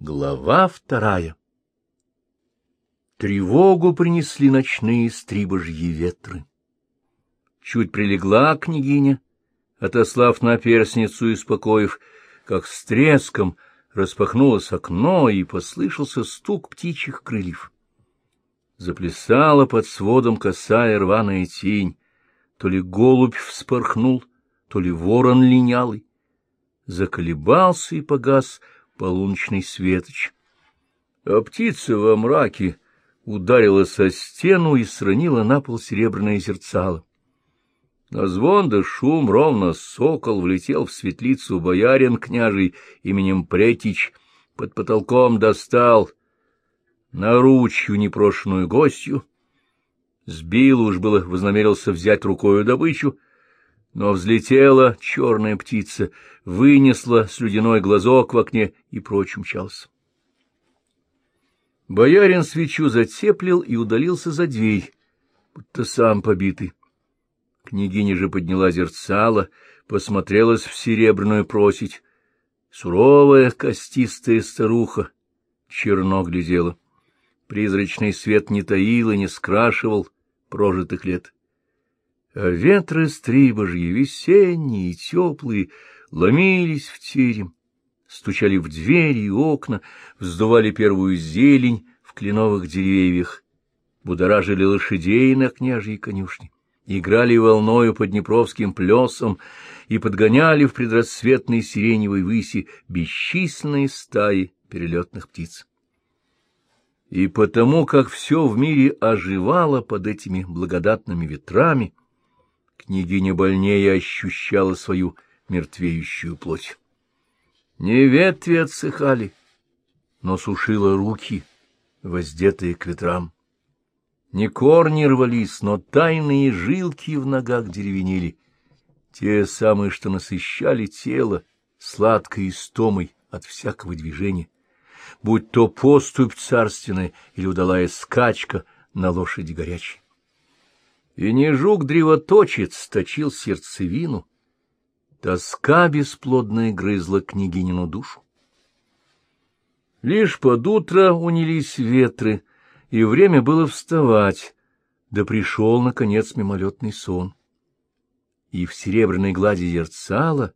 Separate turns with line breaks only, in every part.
Глава вторая Тревогу принесли ночные стрибожьи ветры. Чуть прилегла княгиня, отослав на перстницу из покоев, как с треском распахнулось окно, и послышался стук птичьих крыльев. Заплясала под сводом косая рваная тень, то ли голубь вспорхнул, то ли ворон линялый. Заколебался и погас полуночный светоч. А птица во мраке ударила со стену и сранила на пол серебряное зерцало. На звон да шум ровно сокол влетел в светлицу боярин княжий именем Претич, под потолком достал наручью непрошенную гостью, сбил уж было, вознамерился взять рукою добычу, но взлетела черная птица, вынесла слюдяной глазок в окне и прочь умчался. Боярин свечу затеплил и удалился за дверь, будто сам побитый. Княгиня же подняла зерцало, посмотрелась в серебряную просить. Суровая, костистая старуха черно глядела. Призрачный свет не таил и не скрашивал прожитых лет. А ветры стрибожьи, весенние и теплые, ломились в терем, стучали в двери и окна, вздували первую зелень в кленовых деревьях, будоражили лошадей на княжьей конюшне, играли волною под Днепровским плесом и подгоняли в предрассветной сиреневой выси бесчисленные стаи перелетных птиц. И потому, как все в мире оживало под этими благодатными ветрами, княгиня больнее ощущала свою мертвеющую плоть. Не ветви отсыхали, но сушила руки, воздетые к ветрам. Не корни рвались, но тайные жилки в ногах деревенели, те самые, что насыщали тело сладкой истомой от всякого движения, будь то поступь царственная или удалая скачка на лошади горячей. И не жук-древоточец точил сердцевину, Тоска бесплодная грызла княгинину душу. Лишь под утро унились ветры, и время было вставать, да пришел, наконец, мимолетный сон. И в серебряной глади зерцала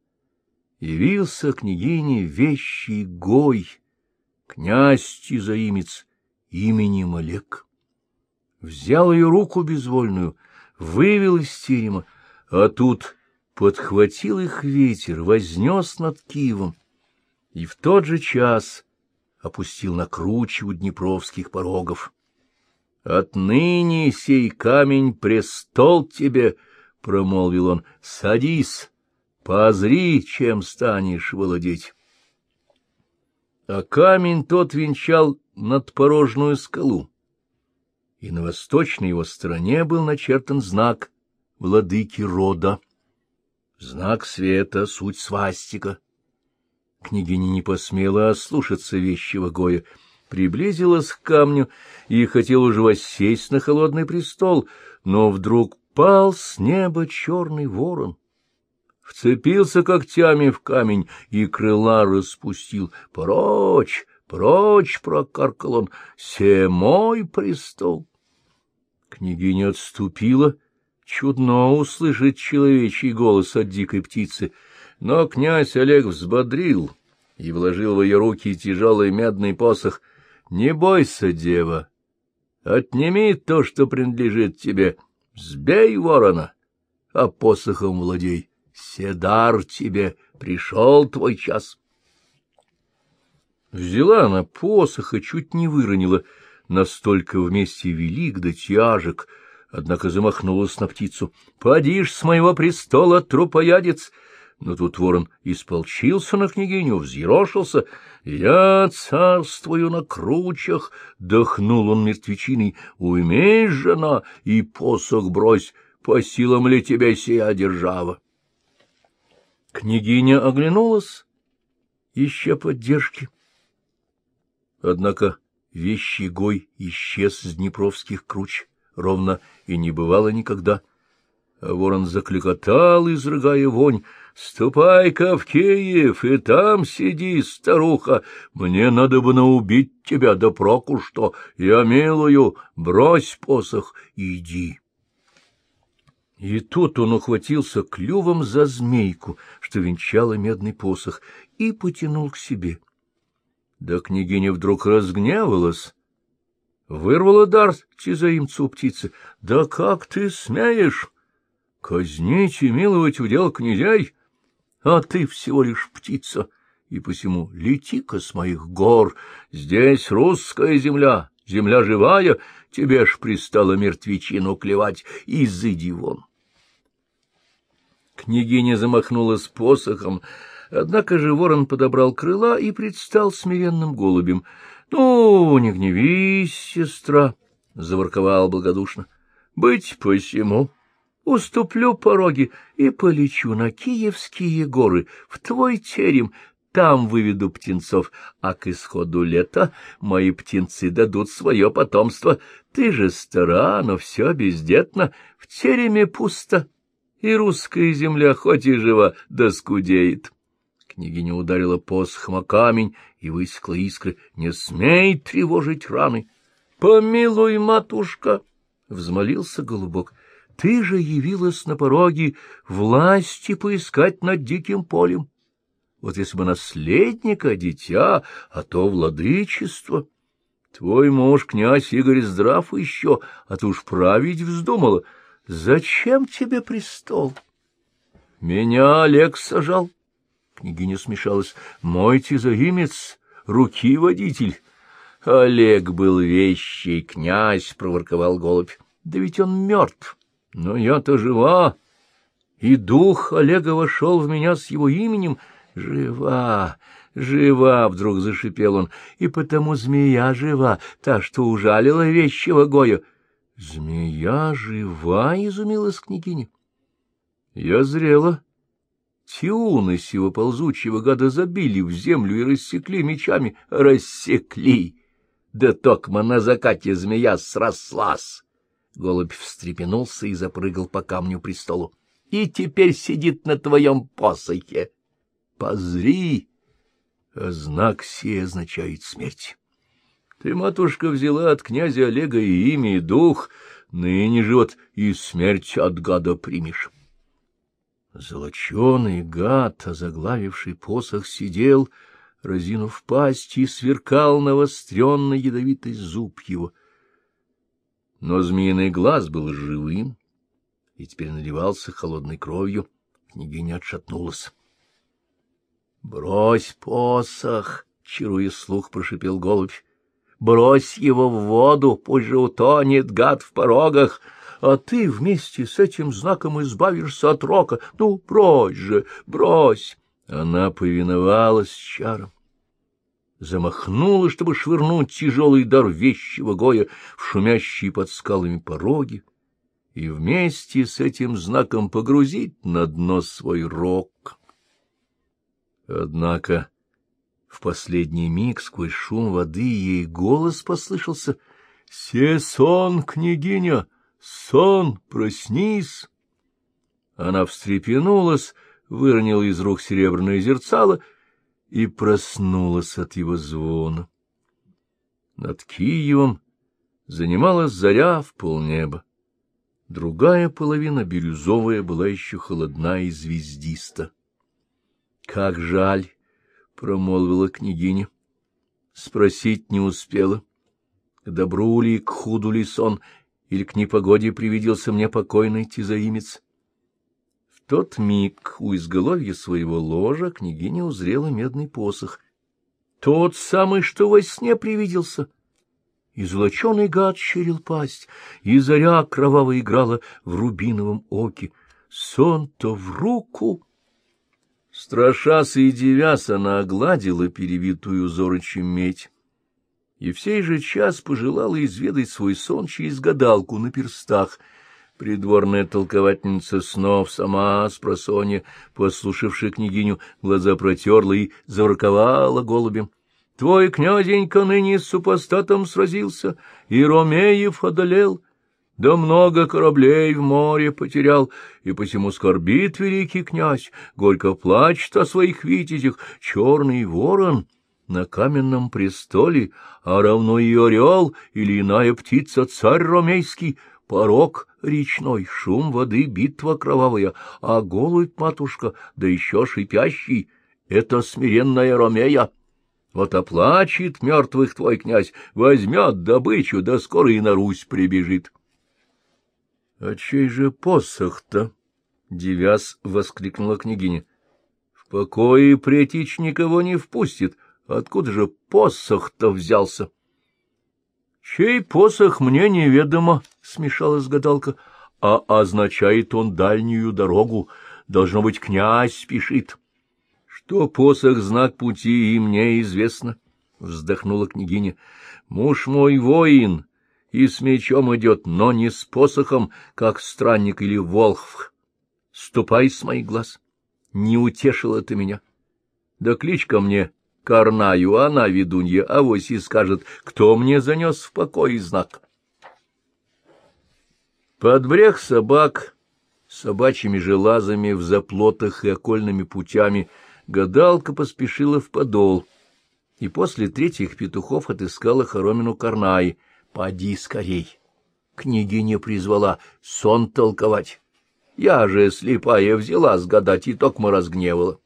явился княгине вещий гой, князь Тизаимец именем Олег. Взял ее руку безвольную, вывел из терема, а тут подхватил их ветер, вознес над Киевом и в тот же час опустил на круче у днепровских порогов. «Отныне сей камень престол тебе!» — промолвил он. «Садись, позри, чем станешь владеть». А камень тот венчал надпорожную скалу, и на восточной его стороне был начертан знак владыки рода. Знак света — суть свастика. Княгиня не посмела ослушаться вещего Гоя, приблизилась к камню и хотела уже воссесть на холодный престол, но вдруг пал с неба черный ворон. Вцепился когтями в камень и крыла распустил. «Прочь, прочь!» — прокаркал он. «Се мой престол!» Княгиня отступила Чудно услышать человечий голос от дикой птицы, но князь Олег взбодрил и вложил в ее руки тяжелый медный посох. «Не бойся, дева, отними то, что принадлежит тебе, сбей ворона, а посохом владей. Седар тебе, пришел твой час». Взяла она посох и чуть не выронила, настолько вместе велик да тяжек — однако замахнулась на птицу. — Поди с моего престола, трупоядец! Но тут ворон исполчился на княгиню, взъерошился. — Я царствую на кручах! — дохнул он мертвечиной. — Уймей, жена, и посох брось, по силам ли тебя сия держава? Княгиня оглянулась, ища поддержки. Однако вещий гой исчез с днепровских круч ровно и не бывало никогда. А ворон закликотал, изрыгая вонь, Ступай-ка в Киев, и там сиди, старуха. Мне надо бы наубить тебя, да проку что. Я милую, брось посох, иди. И тут он ухватился клювом за змейку, что венчала медный посох, и потянул к себе. Да княгиня вдруг разгневалась, вырвала дар тизаимцу птицы. — Да как ты смеешь? Казнить и миловать удел князей? А ты всего лишь птица, и посему лети-ка с моих гор. Здесь русская земля, земля живая, тебе ж пристало мертвечину клевать, изыди вон. Княгиня замахнулась посохом, однако же ворон подобрал крыла и предстал смиренным голубем —— Ну, не гневись, сестра, — заворковал благодушно. — Быть посему. Уступлю пороги и полечу на Киевские горы, в твой терем, там выведу птенцов, а к исходу лета мои птенцы дадут свое потомство. Ты же стара, но все бездетно, в тереме пусто, и русская земля хоть и жива, да скудеет. Княгиня ударила посохом о камень и высекла искры. — Не смей тревожить раны! — Помилуй, матушка! — взмолился голубок. — Ты же явилась на пороге власти поискать над диким полем. Вот если бы наследника, дитя, а то владычество. Твой муж, князь Игорь, здрав еще, а ты уж править вздумала. Зачем тебе престол? Меня Олег сажал. — Княгиня смешалась. — Мой тизаимец, руки водитель. — Олег был вещий, князь, — проворковал голубь. — Да ведь он мертв. Но я-то жива. И дух Олега вошел в меня с его именем. Жива, жива, — вдруг зашипел он, — и потому змея жива, та, что ужалила вещего Гоя. — Змея жива? — изумилась княгиня. — Я зрела. — Тиуны сего ползучего гада забили в землю и рассекли мечами. Рассекли! Да токма на закате змея срослась! Голубь встрепенулся и запрыгал по камню престолу. И теперь сидит на твоем посохе. Позри! Знак сей означает смерть. Ты, матушка, взяла от князя Олега и имя, и дух, ныне же вот и смерть от гада примешь. Золоченый гад, озаглавивший посох, сидел, разинув пасть, и сверкал навостренный ядовитый зуб его. Но змеиный глаз был живым и теперь наливался холодной кровью. Княгиня отшатнулась. — Брось посох! — чаруя слух, прошипел голубь. — Брось его в воду, пусть же утонет гад в порогах! — а ты вместе с этим знаком избавишься от рока. Ну, брось же, брось!» Она повиновалась чарам. Замахнула, чтобы швырнуть тяжелый дар вещего Гоя в шумящие под скалами пороги и вместе с этим знаком погрузить на дно свой рог. Однако в последний миг сквозь шум воды ей голос послышался — «Сесон, княгиня! Сон, проснись! Она встрепенулась, выронила из рук серебряное зерцало и проснулась от его звона. Над Киевом занималась заря в полнеба. Другая половина, бирюзовая, была еще холодна и звездиста. — Как жаль! — промолвила княгиня. Спросить не успела. К добру ли, к худу ли сон, или к непогоде привиделся мне покойный тизаимец. В тот миг у изголовья своего ложа княгиня узрела медный посох. Тот самый, что во сне привиделся. И золоченый гад щерил пасть, и заря кроваво играла в рубиновом оке. Сон-то в руку! Страшась и девясь, она огладила перевитую зорочем медь и в сей же час пожелала изведать свой сон через гадалку на перстах. Придворная толковательница снов сама с просонья, послушавшая княгиню, глаза протерла и заворковала голубем. Твой князенька ныне с супостатом сразился, и Ромеев одолел. Да много кораблей в море потерял, и посему скорбит великий князь, горько плачет о своих витязях, черный ворон на каменном престоле, а равно и орел или иная птица царь ромейский, порог речной, шум воды, битва кровавая, а голубь, матушка, да еще шипящий — это смиренная ромея. Вот оплачет мертвых твой князь, возьмет добычу, да скоро и на Русь прибежит. — А чей же посох-то? — девяз воскликнула княгиня. — В покое претич никого не впустит. Откуда же посох-то взялся? — Чей посох мне неведомо, — смешалась гадалка, — а означает он дальнюю дорогу. Должно быть, князь спешит. — Что посох — знак пути, и мне известно, — вздохнула княгиня. — Муж мой воин, и с мечом идет, но не с посохом, как странник или волхв. Ступай с моих глаз. Не утешила ты меня. Да кличка мне Карнаю, она, ведунья, авось и скажет, кто мне занес в покой знак. Под брех собак, собачьими желазами в заплотах и окольными путями гадалка поспешила в подол, и после третьих петухов отыскала хоромину Карнаи — Поди скорей. Княгиня призвала сон толковать. Я же, слепая, взяла сгадать и токмо разгневала.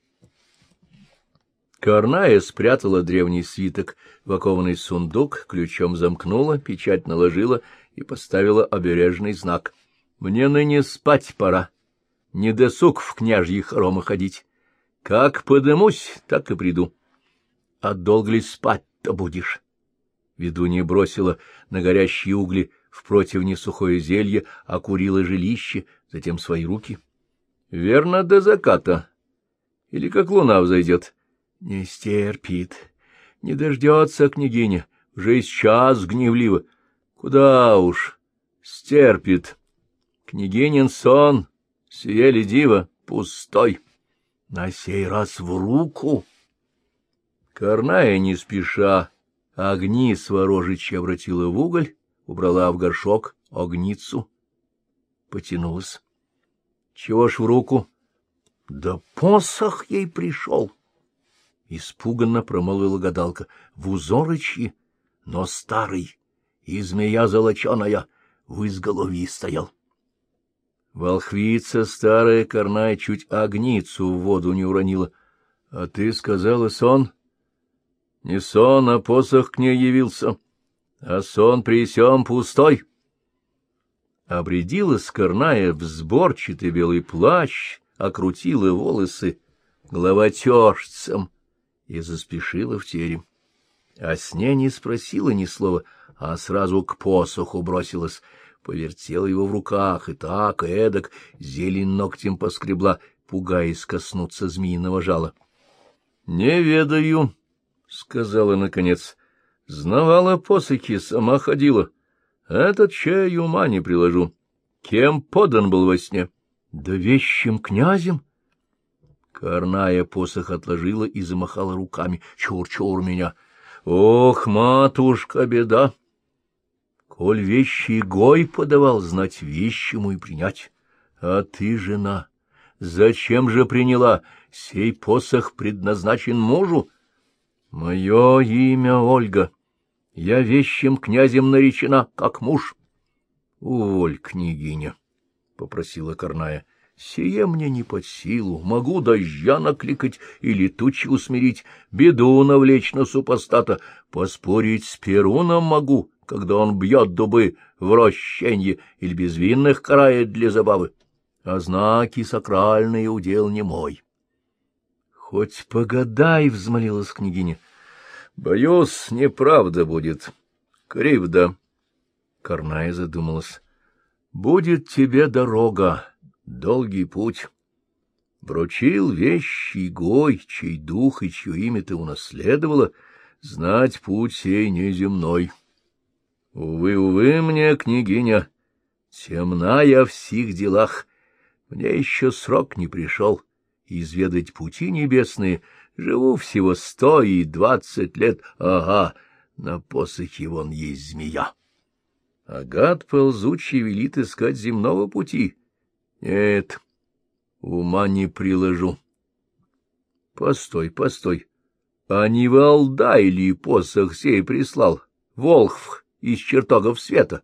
Карная спрятала древний свиток в окованный сундук, ключом замкнула, печать наложила и поставила обережный знак. Мне ныне спать пора, не досуг в княжьи хоромы ходить. Как подымусь, так и приду. А долго ли спать-то будешь? Ведунья бросила на горящие угли в противне сухое зелье, окурила жилище, затем свои руки. — Верно, до заката. Или как луна взойдет. — Не стерпит. Не дождется княгиня. Уже сейчас гневливо. Куда уж. Стерпит. Княгинин сон, съели диво, пустой. На сей раз в руку. Корная не спеша Огни сворожичья обратила в уголь, убрала в горшок огницу, потянулась. Чего ж в руку? Да посох ей пришел! Испуганно промолвила гадалка. В узорычье, но старый, и змея золоченая в изголовье стоял. Волхвица старая корная чуть огницу в воду не уронила. — А ты сказала сон? Не сон, а посох к ней явился, а сон при сём пустой. Обрядила скорная в сборчатый белый плащ, окрутила волосы головотёжцем и заспешила в терем. А с ней не спросила ни слова, а сразу к посоху бросилась, повертела его в руках и так, и эдак, зелень ногтем поскребла, пугаясь коснуться змеиного жала. — Не ведаю, — сказала наконец. — Знавала посохи, сама ходила. Этот чай ума не приложу. Кем подан был во сне? — Да вещим князем. Корная посох отложила и замахала руками. Чур-чур меня! Ох, матушка, беда! Коль вещи гой подавал, знать вещему и принять. А ты, жена, зачем же приняла? Сей посох предназначен мужу. Мое имя Ольга. Я вещим князем наречена, как муж. — Уволь, княгиня, — попросила Корная. — Сие мне не под силу. Могу дождя накликать или тучи усмирить, беду навлечь на супостата. Поспорить с Перуном могу, когда он бьет дубы в рощенье или безвинных карает для забавы. А знаки сакральные удел не мой. — Хоть погадай, — взмолилась княгиня. — Боюсь, неправда будет. Кривда. Корная задумалась. — Будет тебе дорога, долгий путь. Вручил вещи гой, чей дух и чье имя ты унаследовала, знать путь сей неземной. Увы, увы мне, княгиня, темна я в сих делах, мне еще срок не пришел, изведать пути небесные — Живу всего сто и двадцать лет, ага, на посохе вон есть змея. а гад ползучий велит искать земного пути. Нет, ума не приложу. Постой, постой, а не Валдай ли посох сей прислал? Волхв из чертогов света.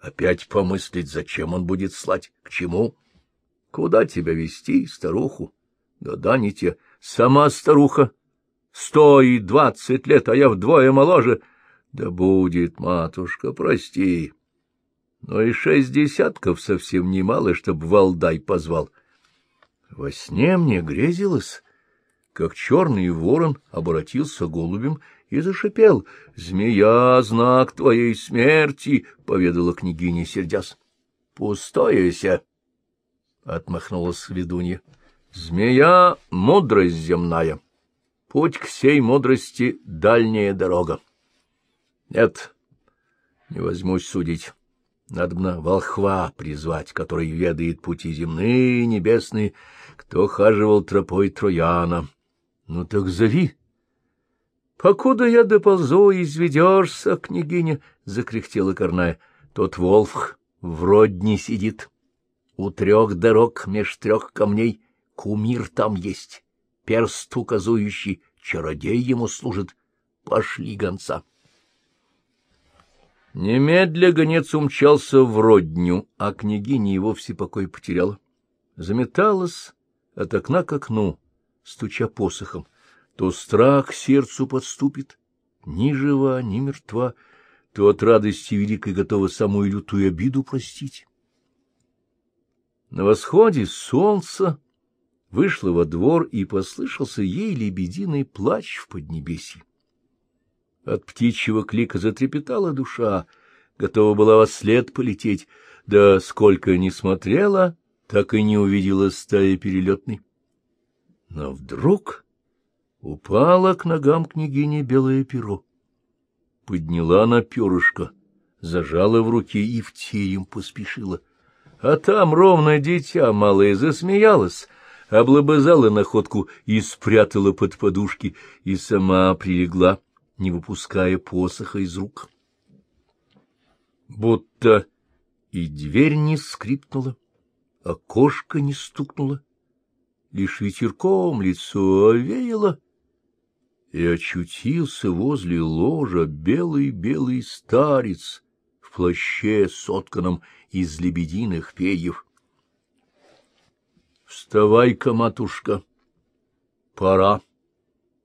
Опять помыслить, зачем он будет слать, к чему? Куда тебя вести, старуху? Да-да, не те. Сама старуха. Сто и двадцать лет, а я вдвое моложе. Да будет, матушка, прости. Но и шесть десятков совсем немало, чтоб Валдай позвал. Во сне мне грезилось, как черный ворон обратился голубем и зашипел. — Змея — знак твоей смерти, — поведала княгиня, сердясь. — Пустое отмахнулась ведунья. — Змея — мудрость земная. Путь к сей мудрости — дальняя дорога. Нет, не возьмусь судить. Надобно волхва призвать, который ведает пути земные и небесные, кто хаживал тропой Трояна. Ну так зови. — Покуда я доползу, изведешься, княгиня, — закряхтела Корная. — Тот волф в родне сидит. У трех дорог меж трех камней кумир там есть, перст указующий, чародей ему служит. Пошли гонца. Немедля гонец умчался в родню, а княгиня и вовсе покой потеряла. Заметалась от окна к окну, стуча посохом, то страх сердцу подступит, ни жива, ни мертва, то от радости великой готова самую лютую обиду простить. На восходе солнца вышла во двор, и послышался ей лебединый плач в поднебесье. От птичьего клика затрепетала душа, готова была во след полететь, да сколько ни смотрела, так и не увидела стаи перелетной. Но вдруг упала к ногам княгини белое перо. Подняла на перышко, зажала в руке и в терем поспешила. А там ровно дитя малое засмеялась, облобызала находку и спрятала под подушки, и сама прилегла, не выпуская посоха из рук. Будто и дверь не скрипнула, окошко не стукнуло, лишь ветерком лицо овеяло, и очутился возле ложа белый-белый старец в плаще, сотканном из лебединых перьев. — Вставай-ка, матушка, пора,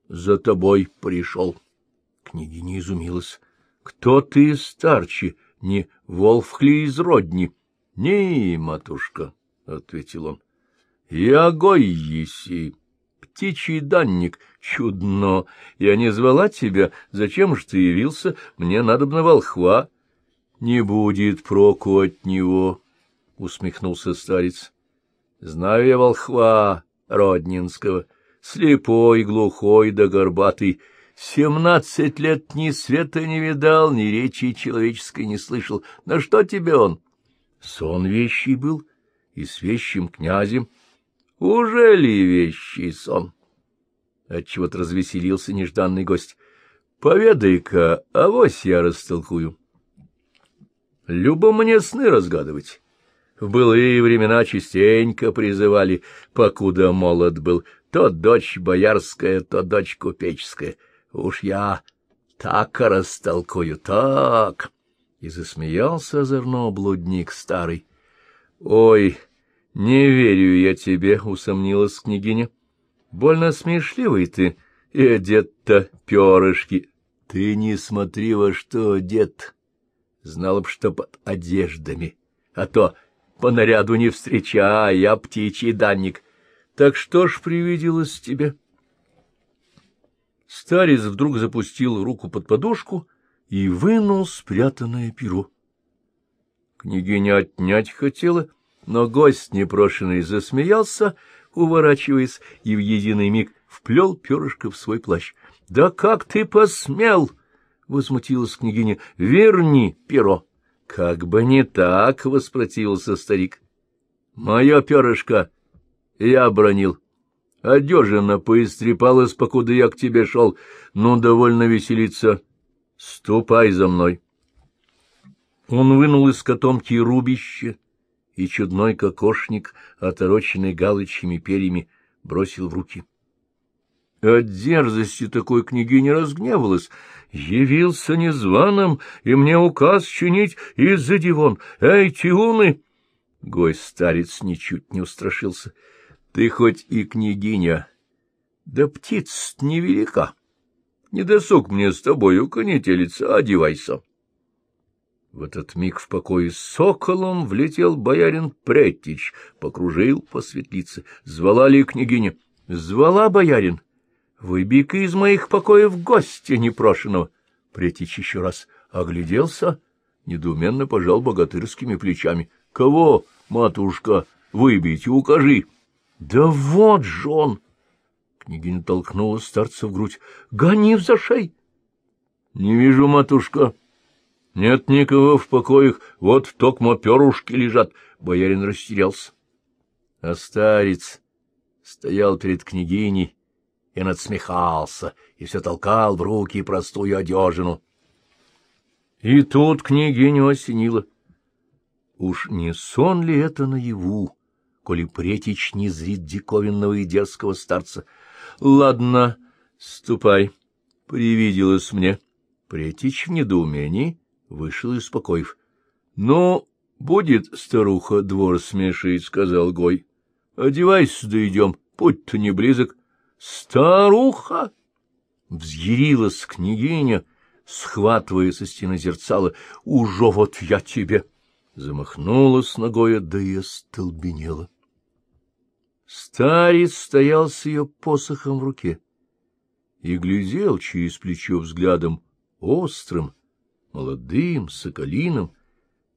за тобой пришел. Княгиня изумилась. — Кто ты, старче, не волфхли из родни? — Не, матушка, — ответил он. Я гой еси, птичий данник, чудно. Я не звала тебя, зачем ж ты явился? Мне надобно волхва. Не будет проку от него, — усмехнулся старец. Знаю я волхва Роднинского, слепой, глухой да горбатый, Семнадцать лет ни света не видал, ни речи человеческой не слышал. На что тебе он? Сон вещий был, и с вещим князем — уже ли вещий сон? Отчего-то развеселился нежданный гость. Поведай-ка, авось я растолкую. Любо мне сны разгадывать. В былые времена частенько призывали, покуда молод был, то дочь боярская, то дочь купеческая. Уж я так растолкую, так! И засмеялся озорно блудник старый. Ой! — Не верю я тебе, — усомнилась княгиня. — Больно смешливый ты, и одет-то перышки. Ты не смотри, во что одет. Знала б, что под одеждами, а то по наряду не встречай, я птичий данник. Так что ж привиделось тебе? Старец вдруг запустил руку под подушку и вынул спрятанное перо. Княгиня отнять хотела — но гость непрошенный засмеялся, уворачиваясь, и в единый миг вплел перышко в свой плащ. — Да как ты посмел! — возмутилась княгиня. — Верни перо! — Как бы не так! — воспротивился старик. — Мое перышко я бронил. Одежина поистрепалась, покуда я к тебе шел. Ну, довольно веселиться. Ступай за мной. Он вынул из котомки рубище и чудной кокошник, отороченный галочьими перьями, бросил в руки. От дерзости такой княгиня разгневалась. Явился незваным, и мне указ чинить из-за дивон. Эй, тиуны! Гой-старец ничуть не устрашился. Ты хоть и княгиня, да птиц невелика. Не досуг мне с тобою конетелиться, одевайся. В этот миг в покое с соколом влетел боярин Претич, покружил по светлице. Звала ли княгиня? Звала боярин. Выбег из моих покоев гостя непрошенного. Претич еще раз огляделся, недоуменно пожал богатырскими плечами. — Кого, матушка, выбейте, укажи. — Да вот же он! Княгиня толкнула старца в грудь. — Гони в зашей! — Не вижу, матушка. — нет никого в покоях, вот токмо перушки лежат. Боярин растерялся. А старец стоял перед княгиней и надсмехался, и все толкал в руки простую одежину. И тут княгиню осенило. Уж не сон ли это наяву, коли претич не зрит диковинного и дерзкого старца? Ладно, ступай, привиделось мне. Претич в недоумении вышел из покоев. — Ну, будет, старуха, двор смешить, — сказал Гой. — Одевайся, да идем, путь-то не близок. — Старуха! — взъярилась княгиня, схватывая со стены зерцала. — Уже вот я тебе! Замахнулась ногой, да и остолбенела. Старец стоял с ее посохом в руке и глядел через плечо взглядом острым, молодым, соколиным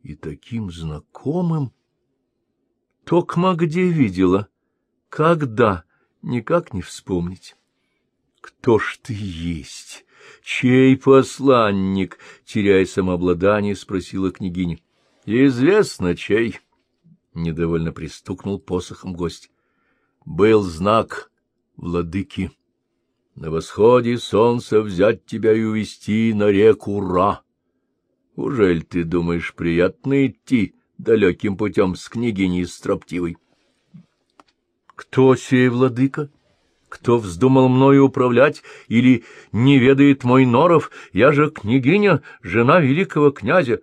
и таким знакомым. Токма где видела, когда, никак не вспомнить. Кто ж ты есть? Чей посланник? Теряя самообладание, спросила княгиня. Известно, чей. Недовольно пристукнул посохом гость. Был знак владыки. На восходе солнца взять тебя и увести на реку Ра. Ужель ты думаешь, приятно идти далеким путем с княгиней строптивой? Кто сей владыка? Кто вздумал мною управлять или не ведает мой норов? Я же княгиня, жена великого князя.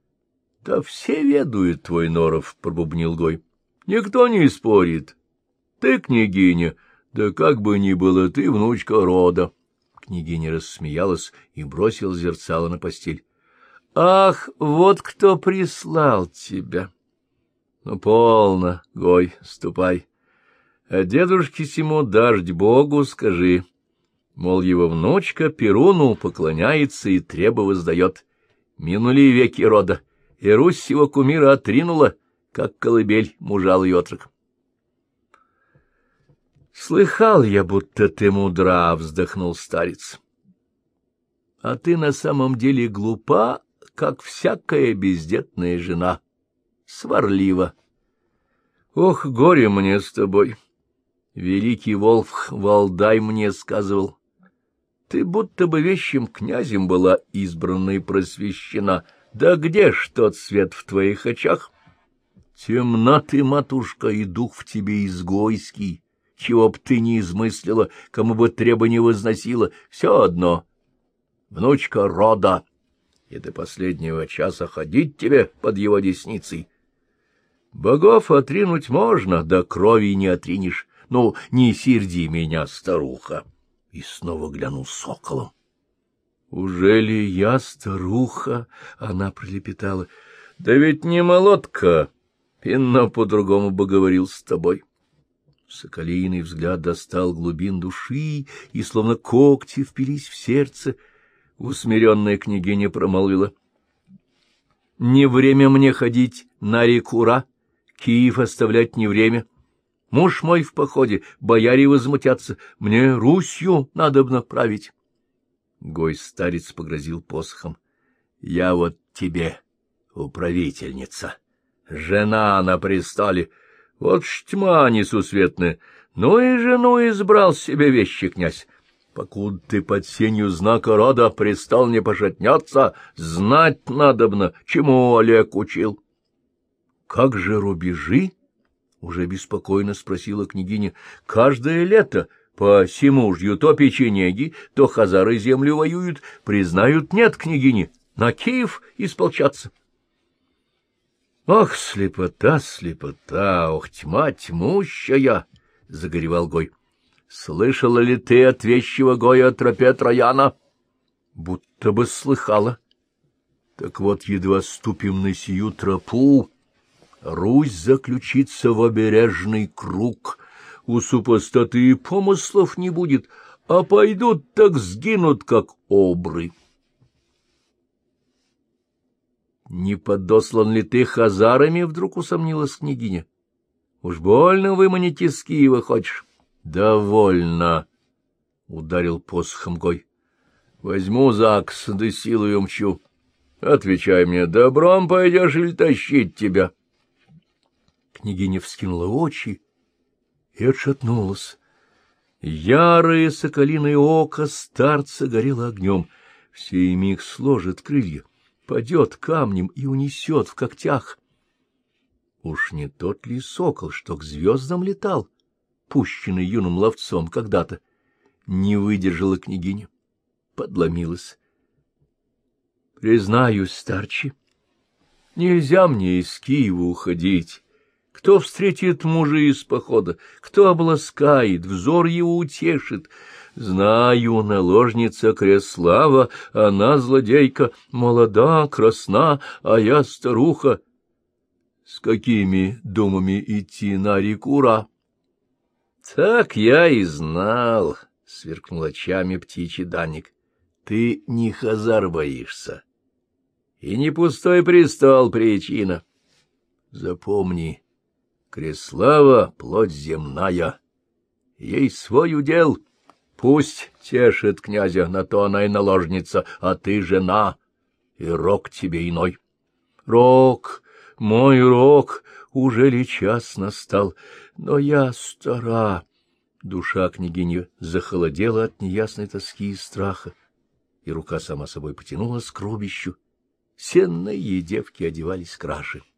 — Да все ведают твой норов, — пробубнил Гой. — Никто не спорит. Ты княгиня, да как бы ни было, ты внучка рода. Княгиня рассмеялась и бросила зерцало на постель. Ах, вот кто прислал тебя! Ну, полно, Гой, ступай. А дедушке сему дождь Богу скажи. Мол, его внучка Перуну поклоняется и требо воздает. Минули веки рода, и Русь его кумира отринула, как колыбель мужал и отрок. Слыхал я, будто ты мудра, — вздохнул старец. А ты на самом деле глупа как всякая бездетная жена, сварлива. Ох, горе мне с тобой! Великий Волф Валдай мне сказывал. Ты будто бы вещим князем была избрана и просвещена. Да где ж тот свет в твоих очах? Темна ты, матушка, и дух в тебе изгойский. Чего б ты не измыслила, кому бы требование возносила, все одно. Внучка рода и до последнего часа ходить тебе под его десницей. Богов отринуть можно, да крови не отринешь. Ну, не серди меня, старуха. И снова глянул соколом. — Уже ли я старуха? — она пролепетала. — Да ведь не молотка. Пинно по-другому бы говорил с тобой. Соколиный взгляд достал глубин души, и словно когти впились в сердце —— усмиренная княгиня промолвила. — Не время мне ходить на реку Ра, Киев оставлять не время. Муж мой в походе, бояре возмутятся, мне Русью надобно править. Гой старец погрозил посохом. — Я вот тебе, управительница, жена на престоле, вот ж тьма несусветная, ну и жену избрал себе вещи князь. Покуда ты под сенью знака рода пристал не пошатнется, знать надобно, чему Олег учил. — Как же рубежи? — уже беспокойно спросила княгиня. — Каждое лето по Симужью то печенеги, то хазары землю воюют, признают нет княгини, на Киев исполчаться. — Ох, слепота, слепота, ох, тьма тьмущая! — загоревал Гой. Слышала ли ты от вещего Гоя о тропе Трояна? Будто бы слыхала. Так вот, едва ступим на сию тропу, Русь заключится в обережный круг. У супостаты и помыслов не будет, а пойдут так сгинут, как обры. Не подослан ли ты хазарами, вдруг усомнилась княгиня? Уж больно выманить из Киева хочешь. — Довольно, — ударил посохом Гой. — Возьму ЗАГС, да силой умчу. Отвечай мне, добром пойдешь или тащить тебя? Княгиня вскинула очи и отшатнулась. Ярое соколиное око старца горело огнем. В сей миг сложит крылья, падет камнем и унесет в когтях. Уж не тот ли сокол, что к звездам летал? — пущенный юным ловцом когда-то. Не выдержала княгиня, подломилась. — Признаюсь, старче, нельзя мне из Киева уходить. Кто встретит мужа из похода, кто обласкает, взор его утешит. Знаю, наложница Креслава, она злодейка, молода, красна, а я старуха. С какими думами идти на реку Ра? — Так я и знал, — сверкнул очами птичий данник. — Ты не хазар боишься. И не пустой престол причина. Запомни, Креслава — плоть земная. Ей свой удел. Пусть тешит князя, на то она и наложница, а ты жена, и рок тебе иной. Рок, мой рок, уже ли час настал? Но я стара. Душа княгини захолодела от неясной тоски и страха, и рука сама собой потянулась к рубищу. Сенные девки одевались краше.